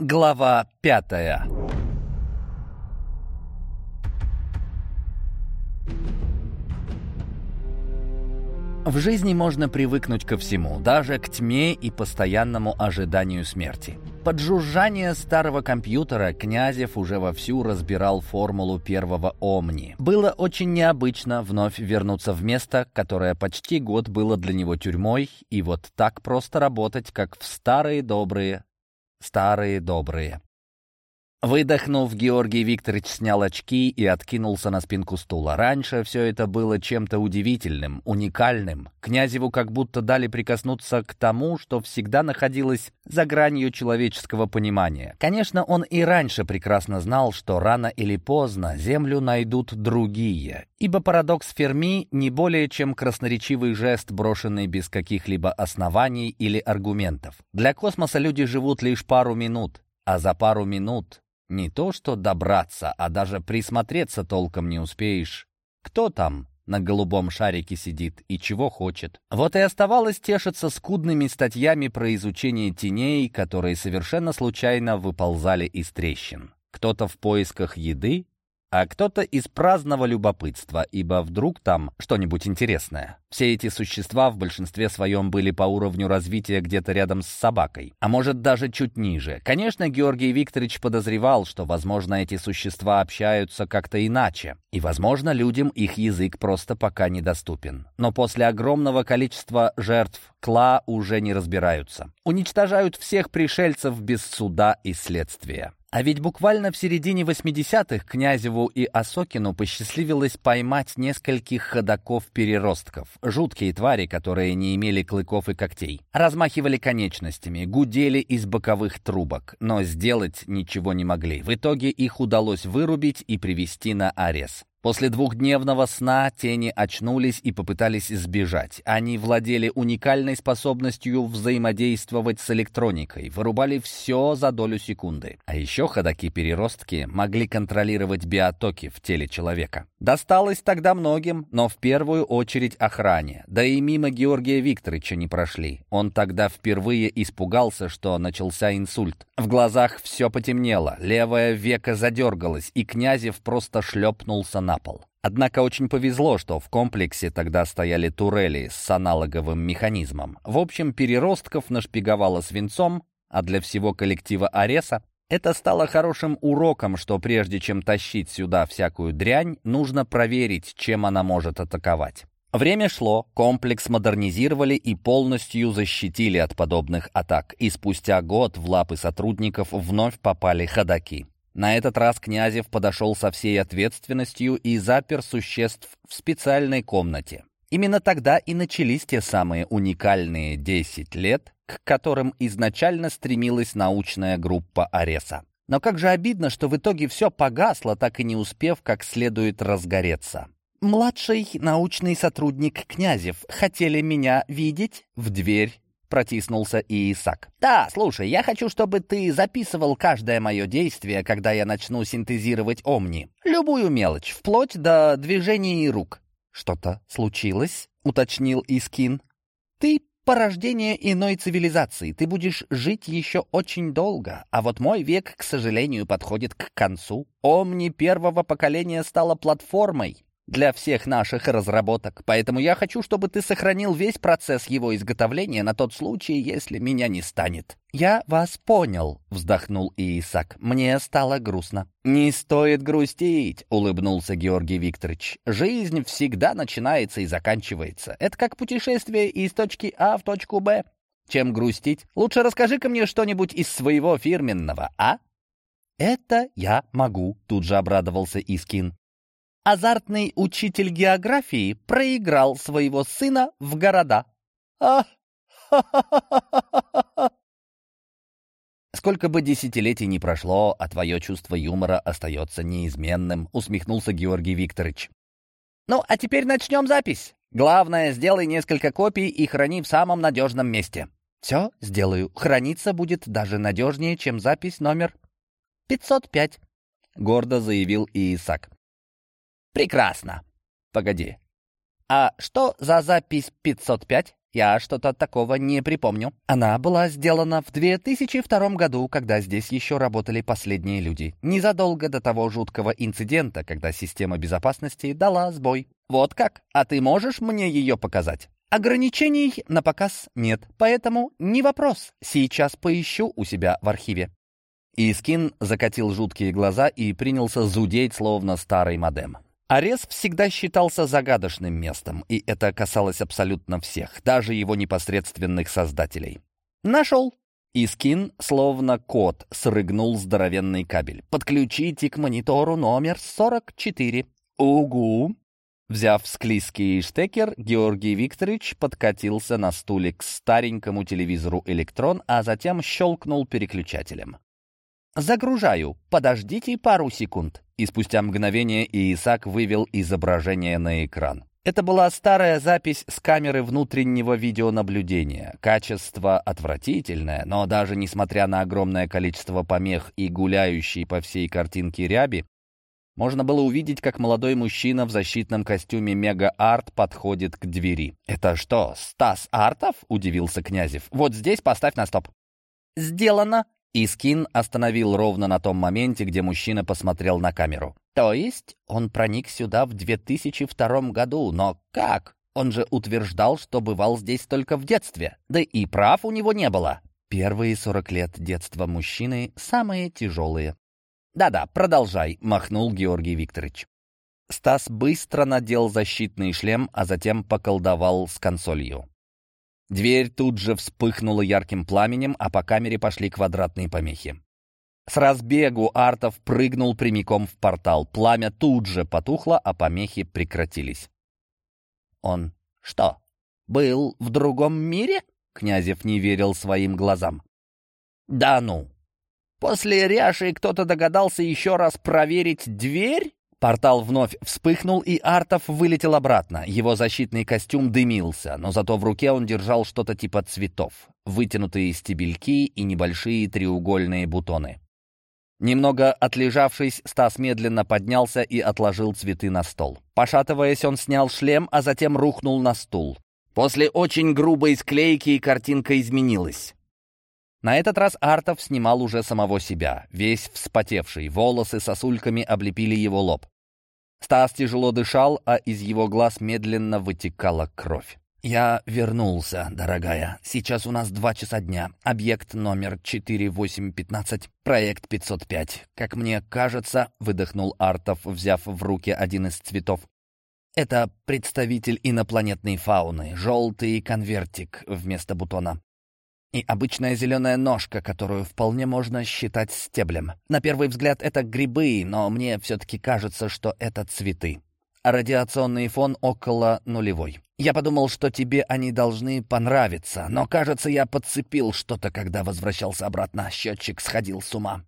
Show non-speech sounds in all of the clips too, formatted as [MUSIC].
Глава пятая В жизни можно привыкнуть ко всему, даже к тьме и постоянному ожиданию смерти. Под жужжание старого компьютера Князев уже вовсю разбирал формулу первого Омни. Было очень необычно вновь вернуться в место, которое почти год было для него тюрьмой, и вот так просто работать, как в старые добрые Старые добрые. Выдохнув, Георгий Викторович снял очки и откинулся на спинку стула. Раньше все это было чем-то удивительным, уникальным. Князеву как будто дали прикоснуться к тому, что всегда находилось за гранью человеческого понимания. Конечно, он и раньше прекрасно знал, что рано или поздно Землю найдут другие, ибо парадокс Ферми не более чем красноречивый жест, брошенный без каких-либо оснований или аргументов. Для космоса люди живут лишь пару минут, а за пару минут не то что добраться, а даже присмотреться толком не успеешь. Кто там на голубом шарике сидит и чего хочет? Вот и оставалось тешиться скудными статьями про изучение теней, которые совершенно случайно выползали из трещин. Кто-то в поисках еды, а кто-то из праздного любопытства, ибо вдруг там что-нибудь интересное. Все эти существа в большинстве своем были по уровню развития где-то рядом с собакой, а может даже чуть ниже. Конечно, Георгий Викторович подозревал, что, возможно, эти существа общаются как-то иначе, и, возможно, людям их язык просто пока недоступен. Но после огромного количества жертв Кла уже не разбираются. Уничтожают всех пришельцев без суда и следствия. А ведь буквально в середине 80-х Князеву и Осокину посчастливилось поймать нескольких ходаков-переростков. Жуткие твари, которые не имели клыков и когтей. Размахивали конечностями, гудели из боковых трубок, но сделать ничего не могли. В итоге их удалось вырубить и привести на арес. После двухдневного сна тени очнулись и попытались сбежать. Они владели уникальной способностью взаимодействовать с электроникой, вырубали все за долю секунды. А еще ходаки-переростки могли контролировать биотоки в теле человека. Досталось тогда многим, но в первую очередь охране. Да и мимо Георгия Викторовича не прошли. Он тогда впервые испугался, что начался инсульт. В глазах все потемнело, левое веко задергалось, и Князев просто шлепнулся на пол. Однако очень повезло, что в комплексе тогда стояли турели с аналоговым механизмом. В общем, переростков нашпиговало свинцом, а для всего коллектива Ареса это стало хорошим уроком, что прежде чем тащить сюда всякую дрянь, нужно проверить, чем она может атаковать. Время шло, комплекс модернизировали и полностью защитили от подобных атак, и спустя год в лапы сотрудников вновь попали ходаки. На этот раз Князев подошел со всей ответственностью и запер существ в специальной комнате. Именно тогда и начались те самые уникальные 10 лет, к которым изначально стремилась научная группа Ареса. Но как же обидно, что в итоге все погасло, так и не успев как следует разгореться. «Младший научный сотрудник Князев, хотели меня видеть?» В дверь протиснулся Исаак. «Да, слушай, я хочу, чтобы ты записывал каждое мое действие, когда я начну синтезировать Омни. Любую мелочь, вплоть до движений рук». «Что-то случилось?» — уточнил Искин. «Ты порождение иной цивилизации. Ты будешь жить еще очень долго, а вот мой век, к сожалению, подходит к концу. Омни первого поколения стала платформой, для всех наших разработок. Поэтому я хочу, чтобы ты сохранил весь процесс его изготовления на тот случай, если меня не станет». «Я вас понял», — вздохнул Иисак. «Мне стало грустно». «Не стоит грустить», — улыбнулся Георгий Викторович. «Жизнь всегда начинается и заканчивается. Это как путешествие из точки А в точку Б. Чем грустить? Лучше расскажи-ка мне что-нибудь из своего фирменного, а?» «Это я могу», — тут же обрадовался Искин азартный учитель географии проиграл своего сына в города. А [LAUGHS] «Сколько бы десятилетий ни прошло, а твое чувство юмора остается неизменным», — усмехнулся Георгий Викторович. «Ну, а теперь начнем запись. Главное, сделай несколько копий и храни в самом надежном месте». «Все сделаю. Храниться будет даже надежнее, чем запись номер 505», — гордо заявил Иисак. «Прекрасно. Погоди. А что за запись 505? Я что-то такого не припомню. Она была сделана в 2002 году, когда здесь еще работали последние люди. Незадолго до того жуткого инцидента, когда система безопасности дала сбой. Вот как? А ты можешь мне ее показать? Ограничений на показ нет, поэтому не вопрос. Сейчас поищу у себя в архиве. Искин закатил жуткие глаза и принялся зудеть, словно старый модем. Арес всегда считался загадочным местом, и это касалось абсолютно всех, даже его непосредственных создателей. «Нашел!» Искин, словно кот, срыгнул здоровенный кабель. «Подключите к монитору номер 44». «Угу!» Взяв склизкий штекер, Георгий Викторович подкатился на стуле к старенькому телевизору «Электрон», а затем щелкнул переключателем. «Загружаю. Подождите пару секунд». И спустя мгновение Исаак вывел изображение на экран. Это была старая запись с камеры внутреннего видеонаблюдения. Качество отвратительное, но даже несмотря на огромное количество помех и гуляющей по всей картинке ряби, можно было увидеть, как молодой мужчина в защитном костюме Мега-Арт подходит к двери. «Это что, Стас Артов?» — удивился Князев. «Вот здесь поставь на стоп». «Сделано!» Искин остановил ровно на том моменте, где мужчина посмотрел на камеру. То есть он проник сюда в 2002 году, но как? Он же утверждал, что бывал здесь только в детстве. Да и прав у него не было. Первые 40 лет детства мужчины самые тяжелые. «Да-да, продолжай», — махнул Георгий Викторович. Стас быстро надел защитный шлем, а затем поколдовал с консолью. Дверь тут же вспыхнула ярким пламенем, а по камере пошли квадратные помехи. С разбегу Артов прыгнул прямиком в портал. Пламя тут же потухло, а помехи прекратились. «Он что, был в другом мире?» Князев не верил своим глазам. «Да ну! После ряши кто-то догадался еще раз проверить дверь?» Портал вновь вспыхнул, и Артов вылетел обратно. Его защитный костюм дымился, но зато в руке он держал что-то типа цветов. Вытянутые стебельки и небольшие треугольные бутоны. Немного отлежавшись, Стас медленно поднялся и отложил цветы на стол. Пошатываясь, он снял шлем, а затем рухнул на стул. После очень грубой склейки картинка изменилась. На этот раз Артов снимал уже самого себя, весь вспотевший, волосы сосульками облепили его лоб. Стас тяжело дышал, а из его глаз медленно вытекала кровь. «Я вернулся, дорогая. Сейчас у нас два часа дня. Объект номер 4815, проект 505. Как мне кажется, — выдохнул Артов, взяв в руки один из цветов. Это представитель инопланетной фауны, желтый конвертик вместо бутона и обычная зеленая ножка, которую вполне можно считать стеблем. На первый взгляд это грибы, но мне все-таки кажется, что это цветы. Радиационный фон около нулевой. Я подумал, что тебе они должны понравиться, но, кажется, я подцепил что-то, когда возвращался обратно. Счетчик сходил с ума.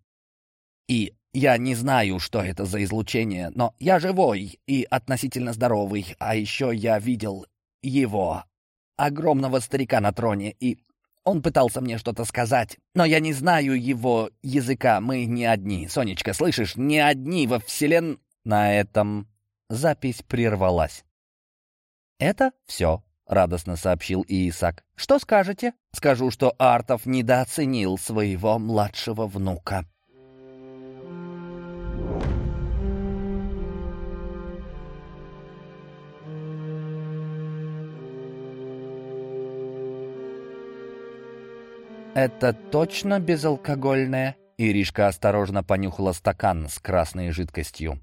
И я не знаю, что это за излучение, но я живой и относительно здоровый, а еще я видел его, огромного старика на троне, и он пытался мне что-то сказать, но я не знаю его языка. Мы не одни. Сонечка, слышишь, не одни во вселен... На этом запись прервалась. «Это все», — радостно сообщил Иисак. «Что скажете?» «Скажу, что Артов недооценил своего младшего внука». «Это точно безалкогольное?» Иришка осторожно понюхала стакан с красной жидкостью.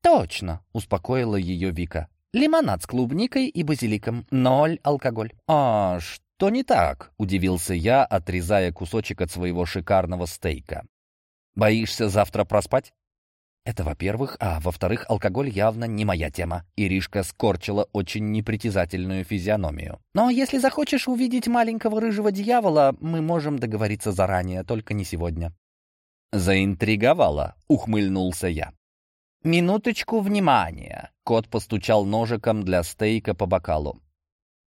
«Точно!» — успокоила ее Вика. «Лимонад с клубникой и базиликом. Ноль алкоголь». «А что не так?» — удивился я, отрезая кусочек от своего шикарного стейка. «Боишься завтра проспать?» Это во-первых, а во-вторых, алкоголь явно не моя тема. Иришка скорчила очень непритязательную физиономию. Но если захочешь увидеть маленького рыжего дьявола, мы можем договориться заранее, только не сегодня. Заинтриговала, ухмыльнулся я. «Минуточку внимания!» Кот постучал ножиком для стейка по бокалу.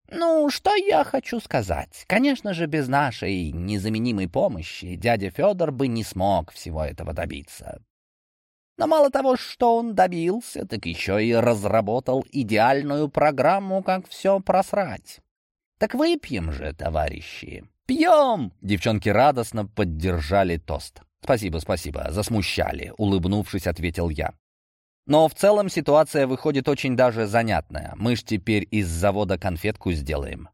«Ну, что я хочу сказать? Конечно же, без нашей незаменимой помощи дядя Федор бы не смог всего этого добиться. Но мало того, что он добился, так еще и разработал идеальную программу, как все просрать. Так выпьем же, товарищи. «Пьем!» — девчонки радостно поддержали тост. «Спасибо, спасибо, засмущали», — улыбнувшись, ответил я. «Но в целом ситуация выходит очень даже занятная. Мы ж теперь из завода конфетку сделаем».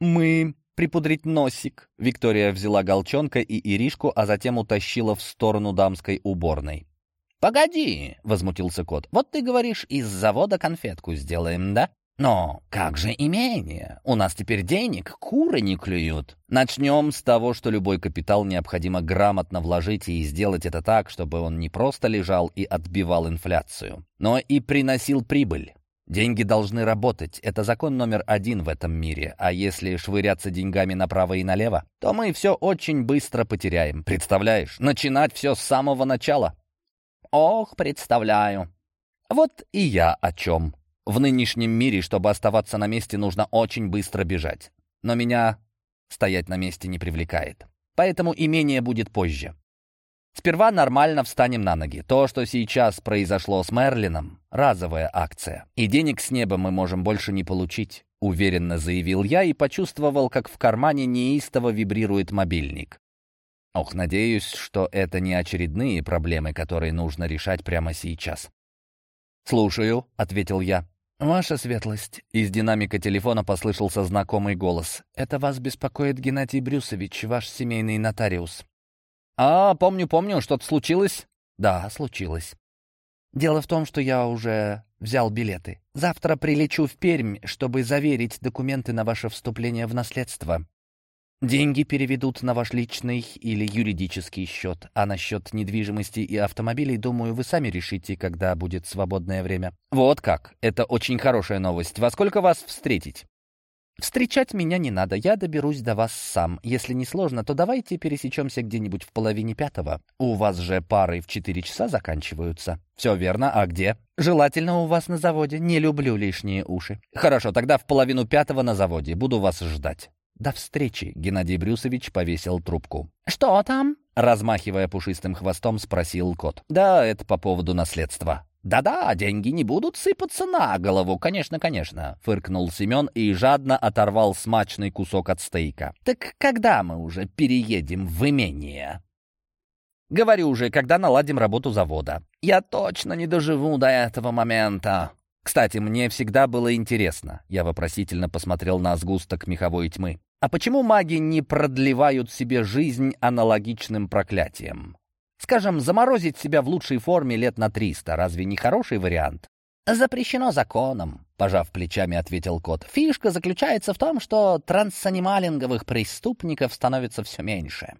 «Мы припудрить носик», — Виктория взяла Голчонка и Иришку, а затем утащила в сторону дамской уборной. «Погоди», — возмутился кот, — «вот ты говоришь, из завода конфетку сделаем, да?» «Но как же имение? У нас теперь денег куры не клюют». Начнем с того, что любой капитал необходимо грамотно вложить и сделать это так, чтобы он не просто лежал и отбивал инфляцию, но и приносил прибыль. Деньги должны работать. Это закон номер один в этом мире. А если швыряться деньгами направо и налево, то мы все очень быстро потеряем. Представляешь? Начинать все с самого начала. Ох, представляю. Вот и я о чем. В нынешнем мире, чтобы оставаться на месте, нужно очень быстро бежать. Но меня стоять на месте не привлекает. Поэтому имение будет позже. Сперва нормально встанем на ноги. То, что сейчас произошло с Мерлином, разовая акция. И денег с неба мы можем больше не получить, уверенно заявил я и почувствовал, как в кармане неистово вибрирует мобильник. Ох, надеюсь, что это не очередные проблемы, которые нужно решать прямо сейчас. «Слушаю», — ответил я. «Ваша светлость!» Из динамика телефона послышался знакомый голос. «Это вас беспокоит Геннадий Брюсович, ваш семейный нотариус». «А, помню, помню, что-то случилось?» «Да, случилось. Дело в том, что я уже взял билеты. Завтра прилечу в Пермь, чтобы заверить документы на ваше вступление в наследство. Деньги переведут на ваш личный или юридический счет, а насчет недвижимости и автомобилей, думаю, вы сами решите, когда будет свободное время. Вот как. Это очень хорошая новость. Во сколько вас встретить? Встречать меня не надо, я доберусь до вас сам. Если не сложно, то давайте пересечемся где-нибудь в половине пятого. У вас же пары в четыре часа заканчиваются. Все верно, а где? Желательно у вас на заводе. Не люблю лишние уши. Хорошо, тогда в половину пятого на заводе. Буду вас ждать. «До встречи!» — Геннадий Брюсович повесил трубку. «Что там?» — размахивая пушистым хвостом, спросил кот. «Да, это по поводу наследства». «Да-да, деньги не будут сыпаться на голову, конечно, конечно», — фыркнул Семен и жадно оторвал смачный кусок от стейка. «Так когда мы уже переедем в имение?» «Говорю уже, когда наладим работу завода». «Я точно не доживу до этого момента», кстати, мне всегда было интересно. Я вопросительно посмотрел на сгусток меховой тьмы. А почему маги не продлевают себе жизнь аналогичным проклятием? Скажем, заморозить себя в лучшей форме лет на триста. Разве не хороший вариант? «Запрещено законом», — пожав плечами, ответил кот. «Фишка заключается в том, что трансанималинговых преступников становится все меньше.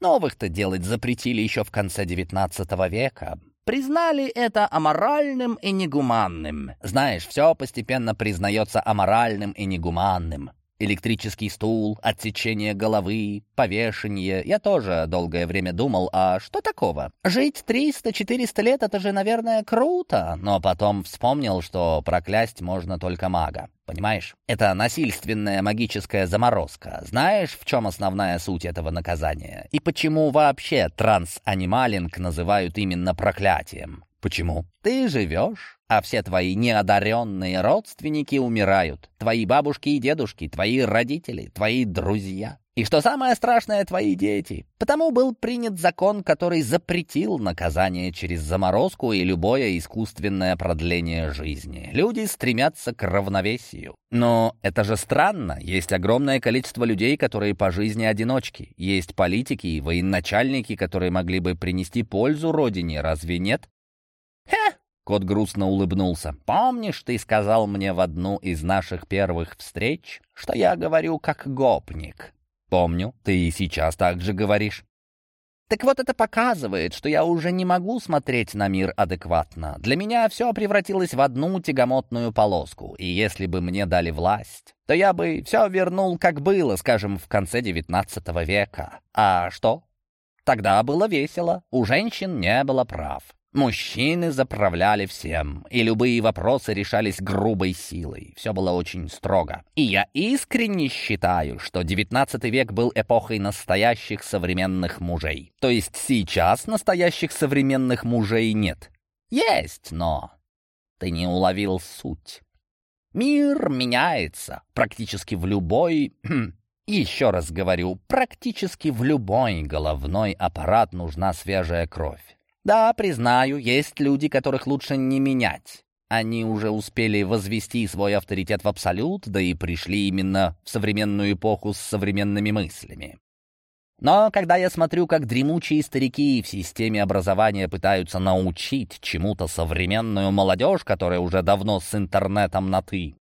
Новых-то делать запретили еще в конце XIX века. Признали это аморальным и негуманным. Знаешь, все постепенно признается аморальным и негуманным. Электрический стул, отсечение головы, повешение. Я тоже долгое время думал, а что такого? Жить 300-400 лет — это же, наверное, круто. Но потом вспомнил, что проклясть можно только мага. Понимаешь? Это насильственная магическая заморозка. Знаешь, в чем основная суть этого наказания? И почему вообще трансанималинг называют именно проклятием? Почему? Ты живешь, а все твои неодаренные родственники умирают. Твои бабушки и дедушки, твои родители, твои друзья. И что самое страшное, твои дети. Потому был принят закон, который запретил наказание через заморозку и любое искусственное продление жизни. Люди стремятся к равновесию. Но это же странно. Есть огромное количество людей, которые по жизни одиночки. Есть политики и военачальники, которые могли бы принести пользу родине, разве нет? «Хе!» — кот грустно улыбнулся. «Помнишь, ты сказал мне в одну из наших первых встреч, что я говорю как гопник?» «Помню, ты и сейчас так же говоришь». Так вот это показывает, что я уже не могу смотреть на мир адекватно. Для меня все превратилось в одну тягомотную полоску, и если бы мне дали власть, то я бы все вернул, как было, скажем, в конце XIX века. А что? Тогда было весело, у женщин не было прав. Мужчины заправляли всем, и любые вопросы решались грубой силой. Все было очень строго. И я искренне считаю, что XIX век был эпохой настоящих современных мужей. То есть сейчас настоящих современных мужей нет. Есть, но ты не уловил суть. Мир меняется практически в любой... Еще раз говорю, практически в любой головной аппарат нужна свежая кровь. Да, признаю, есть люди, которых лучше не менять. Они уже успели возвести свой авторитет в абсолют, да и пришли именно в современную эпоху с современными мыслями. Но когда я смотрю, как дремучие старики в системе образования пытаются научить чему-то современную молодежь, которая уже давно с интернетом на «ты»,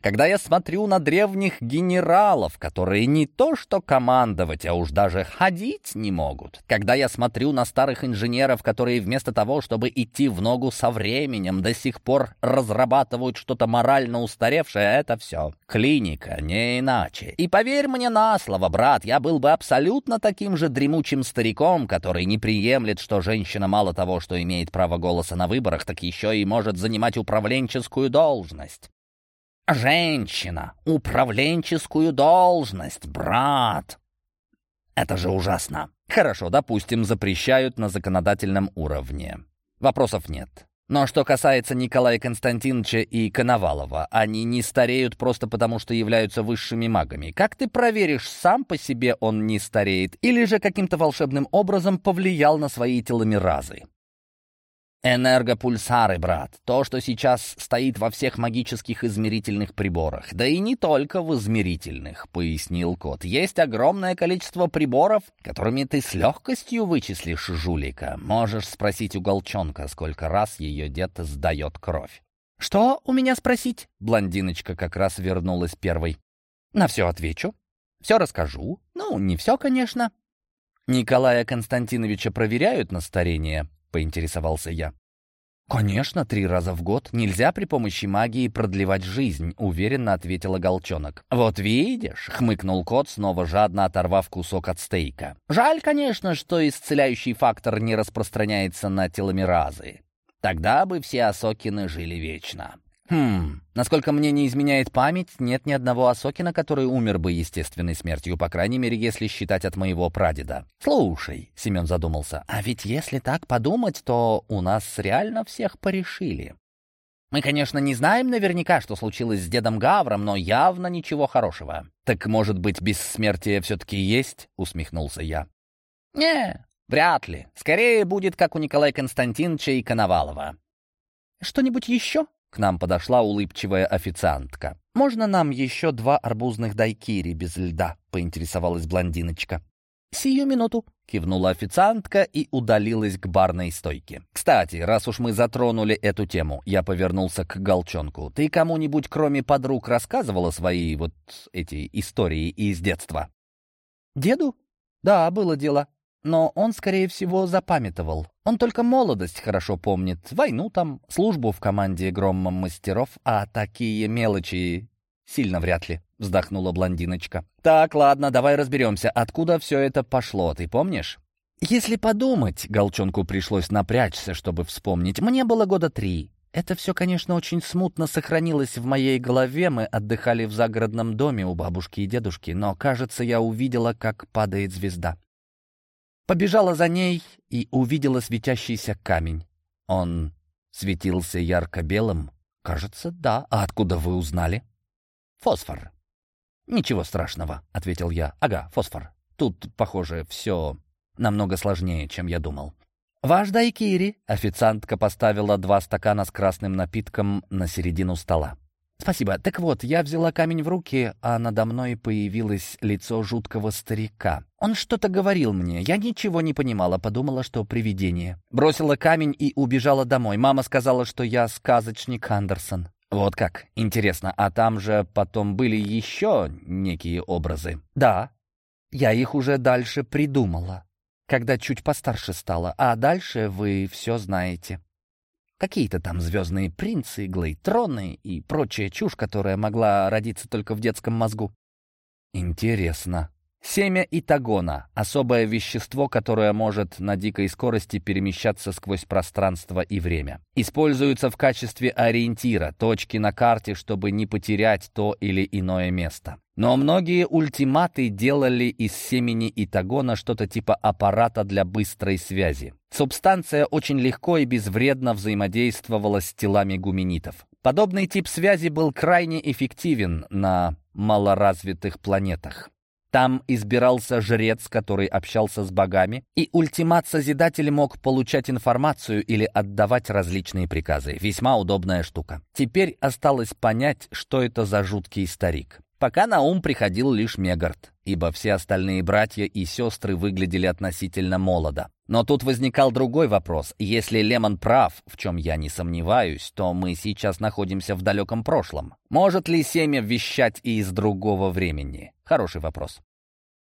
когда я смотрю на древних генералов, которые не то что командовать, а уж даже ходить не могут. Когда я смотрю на старых инженеров, которые вместо того, чтобы идти в ногу со временем, до сих пор разрабатывают что-то морально устаревшее, это все клиника, не иначе. И поверь мне на слово, брат, я был бы абсолютно таким же дремучим стариком, который не приемлет, что женщина мало того, что имеет право голоса на выборах, так еще и может занимать управленческую должность. Женщина, управленческую должность, брат. Это же ужасно. Хорошо, допустим, запрещают на законодательном уровне. Вопросов нет. Но что касается Николая Константиновича и Коновалова, они не стареют просто потому, что являются высшими магами. Как ты проверишь, сам по себе он не стареет или же каким-то волшебным образом повлиял на свои теломеразы? Энергопульсары, брат. То, что сейчас стоит во всех магических измерительных приборах. Да и не только в измерительных, пояснил кот. Есть огромное количество приборов, которыми ты с легкостью вычислишь жулика. Можешь спросить у Голчонка, сколько раз ее дед сдает кровь. «Что у меня спросить?» Блондиночка как раз вернулась первой. «На все отвечу. Все расскажу. Ну, не все, конечно». Николая Константиновича проверяют на старение. — поинтересовался я. «Конечно, три раза в год. Нельзя при помощи магии продлевать жизнь», — уверенно ответила Голчонок. «Вот видишь», — хмыкнул кот, снова жадно оторвав кусок от стейка. «Жаль, конечно, что исцеляющий фактор не распространяется на теломеразы. Тогда бы все Осокины жили вечно. Хм, насколько мне не изменяет память, нет ни одного Осокина, который умер бы естественной смертью, по крайней мере, если считать от моего прадеда. Слушай, Семен задумался, а ведь если так подумать, то у нас реально всех порешили. Мы, конечно, не знаем наверняка, что случилось с дедом Гавром, но явно ничего хорошего. Так, может быть, бессмертие все-таки есть? Усмехнулся я. Не, вряд ли. Скорее будет, как у Николая Константиновича и Коновалова. Что-нибудь еще? К нам подошла улыбчивая официантка. «Можно нам еще два арбузных дайкири без льда?» — поинтересовалась блондиночка. «Сию минуту», — кивнула официантка и удалилась к барной стойке. «Кстати, раз уж мы затронули эту тему, я повернулся к Голчонку. Ты кому-нибудь, кроме подруг, рассказывала свои вот эти истории из детства?» «Деду? Да, было дело. Но он, скорее всего, запамятовал. Он только молодость хорошо помнит, войну там, службу в команде громом мастеров, а такие мелочи сильно вряд ли», — вздохнула блондиночка. «Так, ладно, давай разберемся, откуда все это пошло, ты помнишь?» «Если подумать», — Голчонку пришлось напрячься, чтобы вспомнить, «мне было года три. Это все, конечно, очень смутно сохранилось в моей голове. Мы отдыхали в загородном доме у бабушки и дедушки, но, кажется, я увидела, как падает звезда. Побежала за ней и увидела светящийся камень. Он светился ярко-белым? Кажется, да. А откуда вы узнали? Фосфор. Ничего страшного, ответил я. Ага, фосфор. Тут, похоже, все намного сложнее, чем я думал. «Ваш дайкири!» Официантка поставила два стакана с красным напитком на середину стола. «Спасибо. Так вот, я взяла камень в руки, а надо мной появилось лицо жуткого старика. Он что-то говорил мне. Я ничего не понимала, подумала, что привидение. Бросила камень и убежала домой. Мама сказала, что я сказочник Андерсон. Вот как. Интересно, а там же потом были еще некие образы? Да. Я их уже дальше придумала, когда чуть постарше стала. А дальше вы все знаете. Какие-то там звездные принцы, глейтроны и прочая чушь, которая могла родиться только в детском мозгу. Интересно. Семя итагона — особое вещество, которое может на дикой скорости перемещаться сквозь пространство и время. Используется в качестве ориентира, точки на карте, чтобы не потерять то или иное место. Но многие ультиматы делали из семени Итагона что-то типа аппарата для быстрой связи. Субстанция очень легко и безвредно взаимодействовала с телами гуменитов. Подобный тип связи был крайне эффективен на малоразвитых планетах. Там избирался жрец, который общался с богами, и ультимат-созидатель мог получать информацию или отдавать различные приказы. Весьма удобная штука. Теперь осталось понять, что это за жуткий старик. Пока на ум приходил лишь Мегард, ибо все остальные братья и сестры выглядели относительно молодо. Но тут возникал другой вопрос. Если Лемон прав, в чем я не сомневаюсь, то мы сейчас находимся в далеком прошлом. Может ли семя вещать и из другого времени? Хороший вопрос.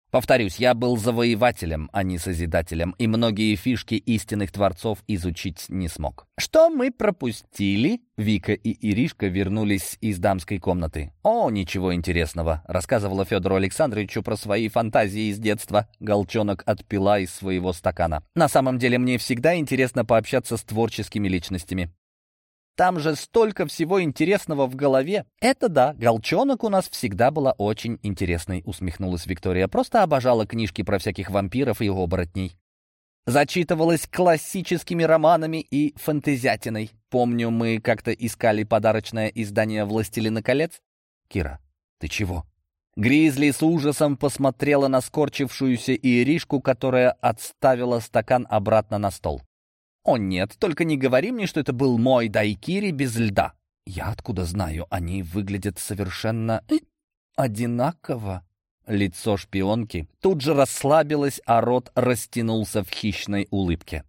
Повторюсь, я был завоевателем, а не созидателем, и многие фишки истинных творцов изучить не смог. Что мы пропустили? Вика и Иришка вернулись из дамской комнаты. «О, ничего интересного», — рассказывала Федору Александровичу про свои фантазии из детства. Голчонок отпила из своего стакана. «На самом деле мне всегда интересно пообщаться с творческими личностями. Там же столько всего интересного в голове. Это да, Голчонок у нас всегда была очень интересной, усмехнулась Виктория. Просто обожала книжки про всяких вампиров и оборотней. Зачитывалась классическими романами и фантазиатиной. Помню, мы как-то искали подарочное издание «Властелина колец». Кира, ты чего? Гризли с ужасом посмотрела на скорчившуюся Иришку, которая отставила стакан обратно на стол. «О нет, только не говори мне, что это был мой дайкири без льда». «Я откуда знаю? Они выглядят совершенно э, одинаково». Лицо шпионки тут же расслабилось, а рот растянулся в хищной улыбке.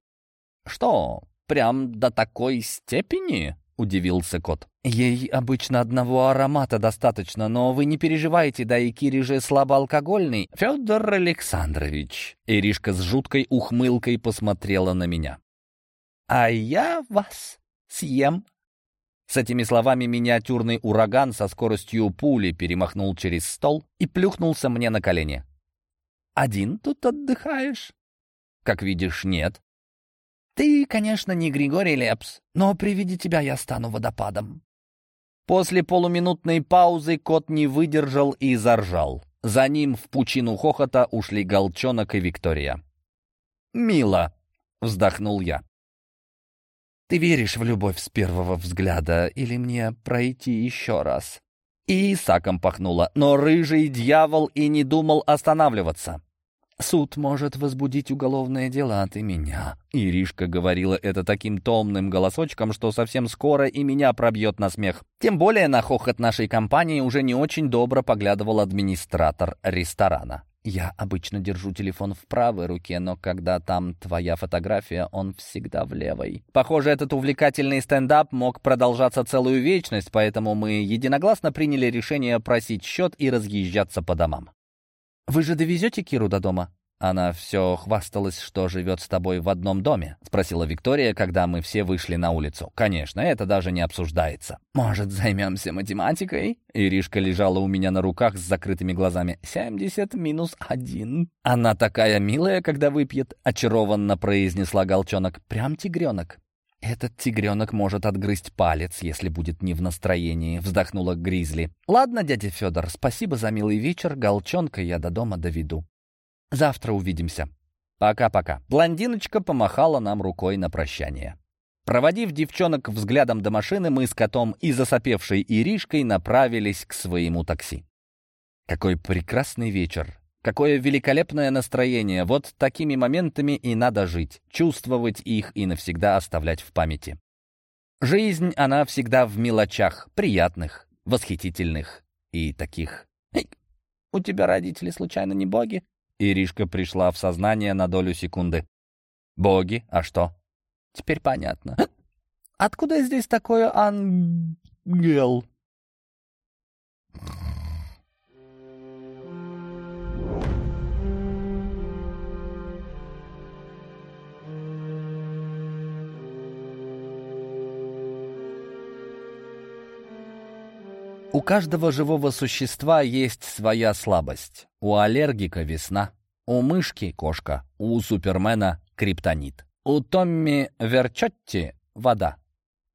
«Что, прям до такой степени?» — удивился кот. «Ей обычно одного аромата достаточно, но вы не переживайте, да и Кири же слабоалкогольный. Федор Александрович!» Иришка с жуткой ухмылкой посмотрела на меня а я вас съем». С этими словами миниатюрный ураган со скоростью пули перемахнул через стол и плюхнулся мне на колени. «Один тут отдыхаешь?» «Как видишь, нет». «Ты, конечно, не Григорий Лепс, но при виде тебя я стану водопадом». После полуминутной паузы кот не выдержал и заржал. За ним в пучину хохота ушли Голчонок и Виктория. «Мило!» — вздохнул я. Ты веришь в любовь с первого взгляда или мне пройти еще раз?» И Исаком пахнуло, но рыжий дьявол и не думал останавливаться. «Суд может возбудить уголовное дело от и меня». Иришка говорила это таким томным голосочком, что совсем скоро и меня пробьет на смех. Тем более на хохот нашей компании уже не очень добро поглядывал администратор ресторана. Я обычно держу телефон в правой руке, но когда там твоя фотография, он всегда в левой. Похоже, этот увлекательный стендап мог продолжаться целую вечность, поэтому мы единогласно приняли решение просить счет и разъезжаться по домам. «Вы же довезете Киру до дома?» «Она все хвасталась, что живет с тобой в одном доме?» — спросила Виктория, когда мы все вышли на улицу. «Конечно, это даже не обсуждается». «Может, займемся математикой?» Иришка лежала у меня на руках с закрытыми глазами. «Семьдесят минус один». «Она такая милая, когда выпьет», — очарованно произнесла Голчонок. «Прям тигренок». «Этот тигренок может отгрызть палец, если будет не в настроении», — вздохнула Гризли. «Ладно, дядя Федор, спасибо за милый вечер. Голчонка я до дома доведу». Завтра увидимся. Пока-пока. Блондиночка помахала нам рукой на прощание. Проводив девчонок взглядом до машины, мы с котом и засопевшей Иришкой направились к своему такси. Какой прекрасный вечер! Какое великолепное настроение! Вот такими моментами и надо жить, чувствовать их и навсегда оставлять в памяти. Жизнь, она всегда в мелочах, приятных, восхитительных и таких. «Эй, у тебя родители случайно не боги?» Иришка пришла в сознание на долю секунды. «Боги? А что?» «Теперь понятно. Откуда здесь такое ангел?» У каждого живого существа есть своя слабость. У аллергика весна, у мышки кошка, у супермена криптонит. У Томми Верчотти вода,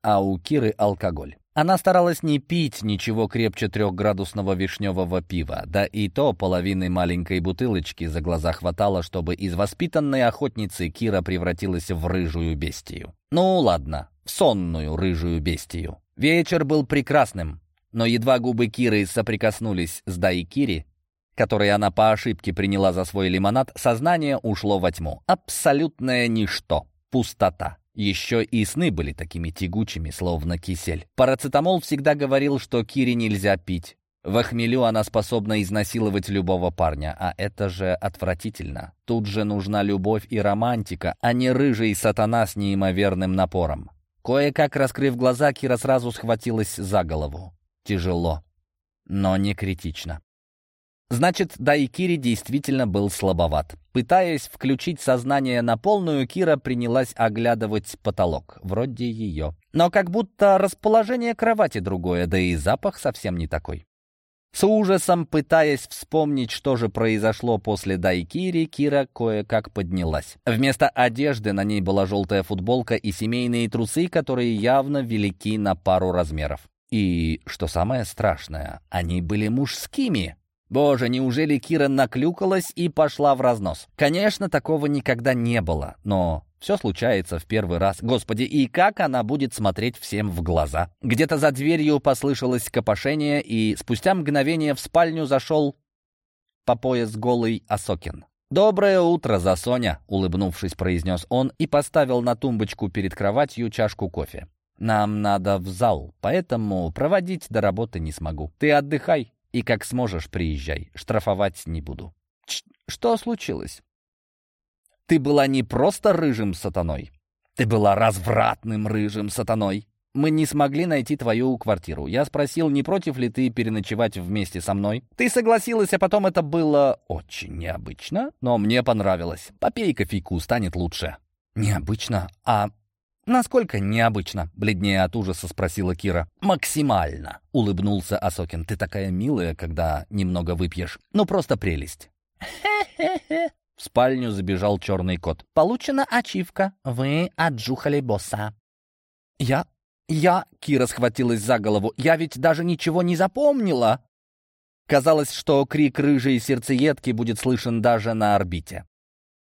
а у Киры алкоголь. Она старалась не пить ничего крепче трехградусного вишневого пива, да и то половины маленькой бутылочки за глаза хватало, чтобы из воспитанной охотницы Кира превратилась в рыжую бестию. Ну ладно, в сонную рыжую бестию. Вечер был прекрасным, но едва губы Киры соприкоснулись с Дайкири, который она по ошибке приняла за свой лимонад, сознание ушло во тьму. Абсолютное ничто, пустота. Еще и сны были такими тягучими, словно кисель. Парацетамол всегда говорил, что Кире нельзя пить. В хмелю она способна изнасиловать любого парня, а это же отвратительно. Тут же нужна любовь и романтика, а не рыжий сатана с неимоверным напором. Кое-как раскрыв глаза, Кира сразу схватилась за голову. Тяжело, но не критично. Значит, Дайкири действительно был слабоват. Пытаясь включить сознание на полную, Кира принялась оглядывать потолок. Вроде ее. Но как будто расположение кровати другое, да и запах совсем не такой. С ужасом, пытаясь вспомнить, что же произошло после Дайкири, Кира кое-как поднялась. Вместо одежды на ней была желтая футболка и семейные трусы, которые явно велики на пару размеров. И, что самое страшное, они были мужскими. Боже, неужели Кира наклюкалась и пошла в разнос? Конечно, такого никогда не было, но все случается в первый раз. Господи, и как она будет смотреть всем в глаза? Где-то за дверью послышалось копошение, и спустя мгновение в спальню зашел по пояс голый Осокин. «Доброе утро, Засоня!» — улыбнувшись, произнес он и поставил на тумбочку перед кроватью чашку кофе. «Нам надо в зал, поэтому проводить до работы не смогу. Ты отдыхай, и как сможешь, приезжай. Штрафовать не буду. Ч что случилось? Ты была не просто рыжим сатаной. Ты была развратным рыжим сатаной. Мы не смогли найти твою квартиру. Я спросил, не против ли ты переночевать вместе со мной. Ты согласилась, а потом это было очень необычно, но мне понравилось. Попей кофейку, станет лучше. Необычно? А «Насколько необычно?» — бледнее от ужаса спросила Кира. «Максимально!» — улыбнулся Асокин. «Ты такая милая, когда немного выпьешь. Ну, просто прелесть!» «Хе-хе-хе!» В спальню забежал черный кот. «Получена ачивка. Вы отжухали босса». «Я... я...» — Кира схватилась за голову. «Я ведь даже ничего не запомнила!» Казалось, что крик рыжей сердцеедки будет слышен даже на орбите.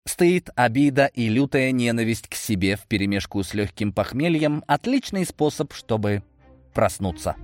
Стыд, обида и лютая ненависть к себе вперемешку с легким похмельем — отличный способ, чтобы проснуться.